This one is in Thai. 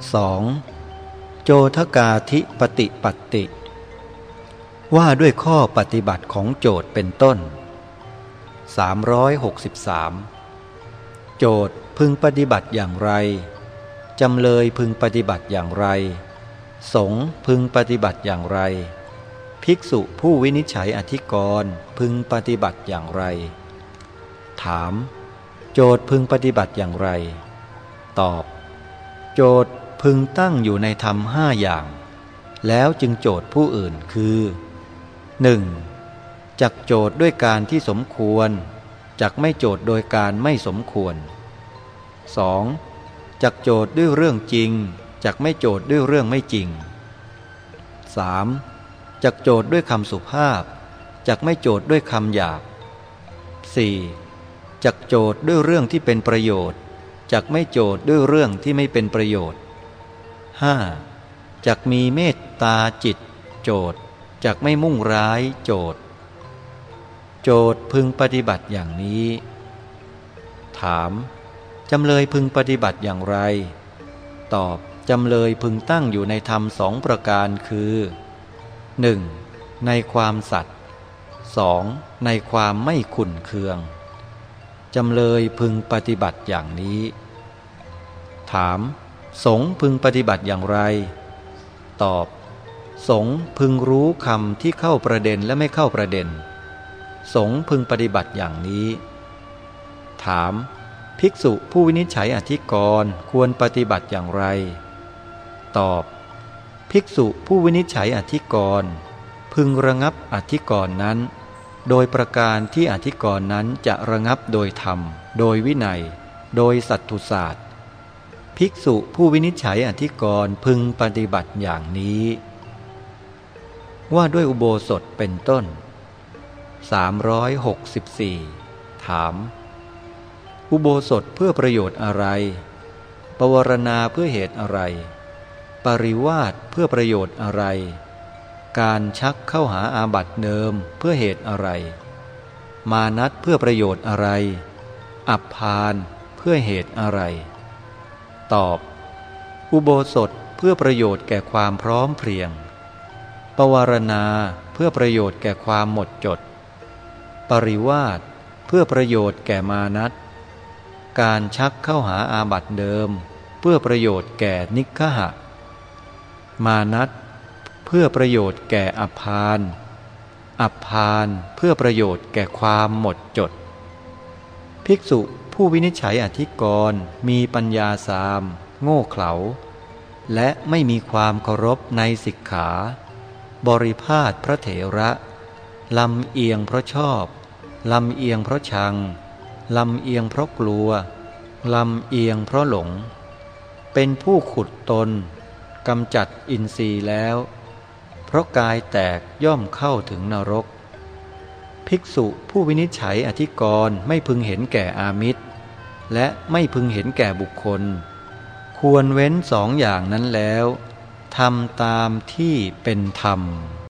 2. โจทกาธิปฏิปัติ ว่าด้วยข้อปฏิบัติของโจทเป็นต้น 363 โจทย์พึงปฏิบัติอย่างไร จำเลยพึงปฏิบัติอย่างไร สงพึงปฏิบัติอย่างไร ภิกษุผู้วินิจฉัยอธิกรณ์พึงปฏิบัติอย่างไร ถาม โจทพึงปฏิบัติอย่างไร ตอบ โจท พึงตั้งอยู่ในธรรมห้าอย่าง แล้วจึงโจทย์ผู้อื่นคือ 1. จักโจทย์ด้วยการที่สมควร จักไม่โจทย์โดยการไม่สมควร 2. จักโจทย์ด้วยเรื่องจริง จักไม่โจทย์ด้วยเรื่องไม่จริง 3. จักโจทย์ด้วยคำสุภาพ จักไม่โจทย์ด้วยคำหยาบ 4. จักโจทย์ด้วยเรื่องที่เป็นประโยชน์ จักไม่โจทย์ด้วยเรื่องที่ไม่เป็นประโยชน์ 5. จักมีเมตตาจิต โจทย์จักไม่มุ่งร้ายโจทย์ โจทย์พึงปฏิบัติอย่างนี้ ถามจำเลยพึงปฏิบัติอย่างไร ตอบจำเลยพึงตั้งอยู่ในธรรมสองประการคือ 1. ในความสัตย์ 2. ในความไม่ขุนเคือง จำเลยพึงปฏิบัติอย่างนี้ ถาม สงพึงปฏิบัติอย่างไร ตอบ สงพึงรู้คำที่เข้าประเด็นและไม่เข้าประเด็น สงพึงปฏิบัติอย่างนี้ ถาม ภิกษุผู้วินิจฉัยอธิกรณ์ควรปฏิบัติอย่างไร ตอบ ภิกษุผู้วินิจฉัยอธิกรณ์พึงระงับอธิกรณ์นั้น โดยประการที่อธิกรณ์นั้นจะระงับโดยธรรม โดยวินัย โดยสัตตุศาสตร์ ภิกษุผู้วินิจฉัยอธิกรณ์พึงปฏิบัติอย่างนี้ ว่าด้วยอุโบสถเป็นต้น 364 ถาม อุโบสถเพื่อประโยชน์อะไร ปวารณาเพื่อเหตุอะไร ปริวาสเพื่อประโยชน์อะไร การชักเข้าหาอาบัติเดิมเพื่อเหตุอะไร มานัดเพื่อประโยชน์อะไร อับพานเพื่อเหตุอะไร ตอบ อุโบสถเพื่อประโยชน์แก่ความพร้อมเพรียง ปวารณาเพื่อประโยชน์แก่ความหมดจด ปริวาสเพื่อประโยชน์แก่มานัตการชักเข้าหาอาบัติเดิม เพื่อประโยชน์แก่นิคหะ มานัตเพื่อประโยชน์แก่อภานอัพานเพื่อประโยชน์แก่ความหมดจด ภิกษุ ผู้วินิจฉัยอธิกรณ์มีปัญญาสาม โง่เขลา และไม่มีความเคารพในสิกขา บริพาทพระเถระลำเอียงเพราะชอบลำเอียงเพราะชังลำเอียงเพราะกลัวลำเอียงเพราะหลง เป็นผู้ขุดตนกำจัดอินทรีย์แล้ว เพราะกายแตกย่อมเข้าถึงนรก ภิกษุผู้วินิจฉัยอธิกรณ์ไม่พึงเห็นแก่อามิตร และไม่พึงเห็นแก่บุคคล ควรเว้นสองอย่างนั้นแล้วทำตามที่เป็นธรรม